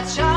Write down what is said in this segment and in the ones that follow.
watch out.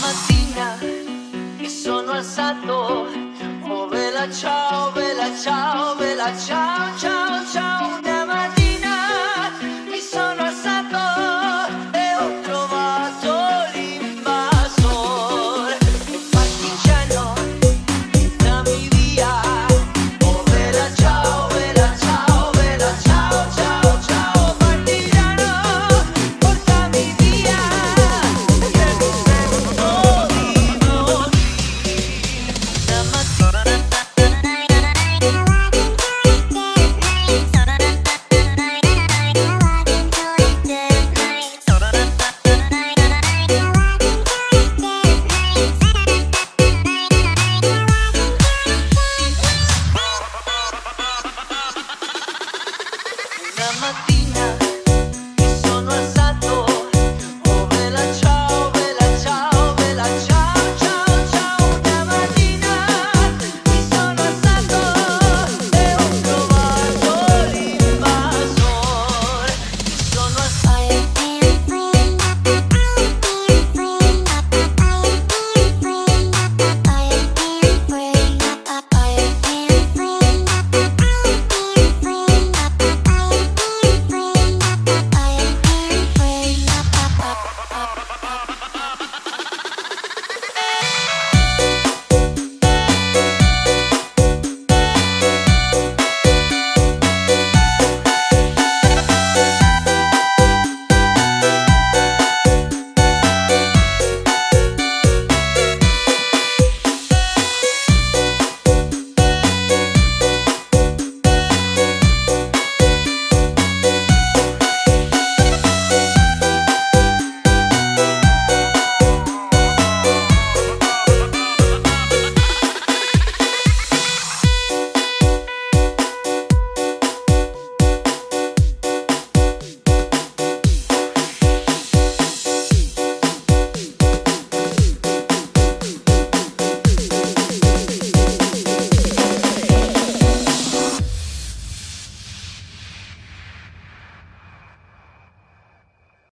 mattina mi sono alzato, oh la ciao.